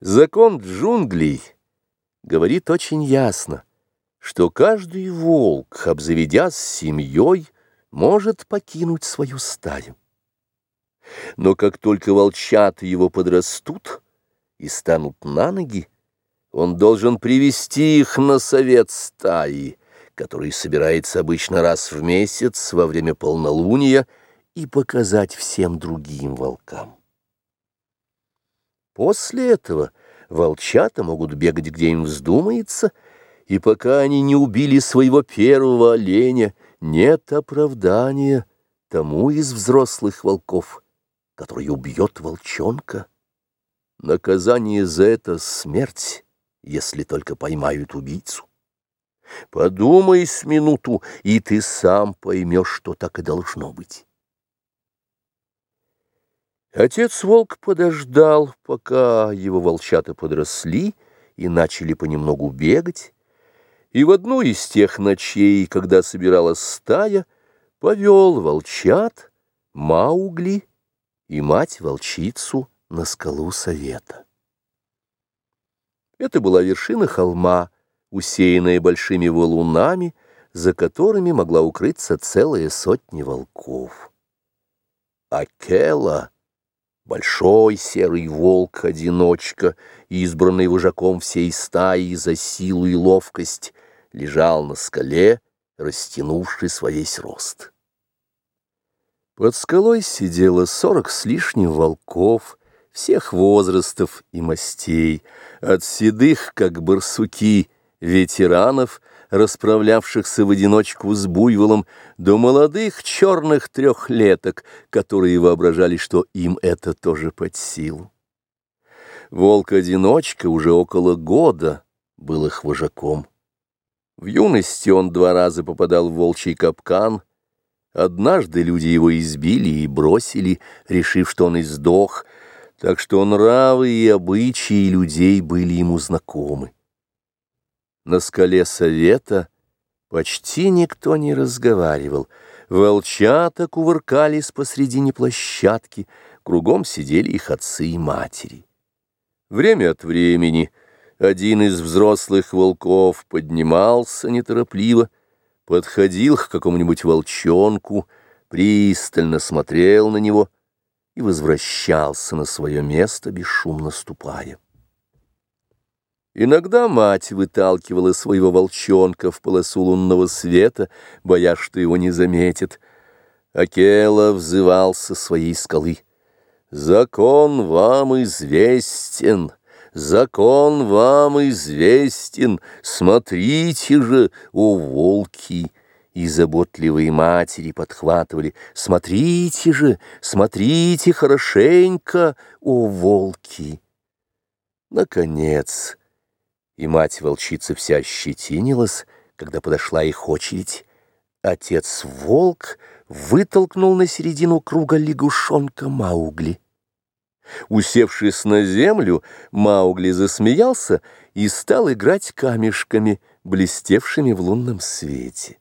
Закон джунглей говорит очень ясно, что каждый волк, обзаведясь семьей, может покинуть свою стаю. Но как только волчата его подрастут и станут на ноги, он должен привести их на совет стаи, который собирается обычно раз в месяц во время полнолуния, и показать всем другим волкам. После этого волчата могут бегать где им вздумается, и пока они не убили своего первого оленя, нет оправдания тому из взрослых волков, который убьет волчонка. Наказание за это — смерть, если только поймают убийцу. Подумай с минуту, и ты сам поймешь, что так и должно быть. Отец-волк подождал, пока его волчата подросли и начали понемногу бегать, и в одну из тех ночей, когда собиралась стая, повел волчат, Маугли и мать-волчицу на скалу совета. Это была вершина холма, усеянная большими валунами, за которыми могла укрыться целая сотня волков. Акела — Большой серый волк-одиночка, избранный вожаком всей стаи за силу и ловкость, лежал на скале, растянувший во весь рост. Под скалой сидело сорок с лишним волков, всех возрастов и мастей, от седых, как барсуки, ветеранов — расправлявшихся в одиночку с буйволом, до молодых черных трехлеток, которые воображали, что им это тоже под силу. Волк-одиночка уже около года был их вожаком. В юности он два раза попадал в волчий капкан. Однажды люди его избили и бросили, решив, что он издох, так что нравы и обычаи людей были ему знакомы. На скале совета почти никто не разговаривал. Волчата кувыркались посредине площадки, кругом сидели их отцы и матери. Время от времени один из взрослых волков поднимался неторопливо, подходил к какому-нибудь волчонку, пристально смотрел на него и возвращался на свое место, бесшумно ступая. Иногда мать выталкивала своего волчонка в полосу лунного света, боясь, что его не заметит. Акела взывал со своей скалы. «Закон вам известен, закон вам известен, смотрите же, о волки!» И заботливые матери подхватывали «Смотрите же, смотрите хорошенько, о волки!» Наконец и мать-волчица вся ощетинилась, когда подошла их очередь. Отец-волк вытолкнул на середину круга лягушонка Маугли. Усевшись на землю, Маугли засмеялся и стал играть камешками, блестевшими в лунном свете.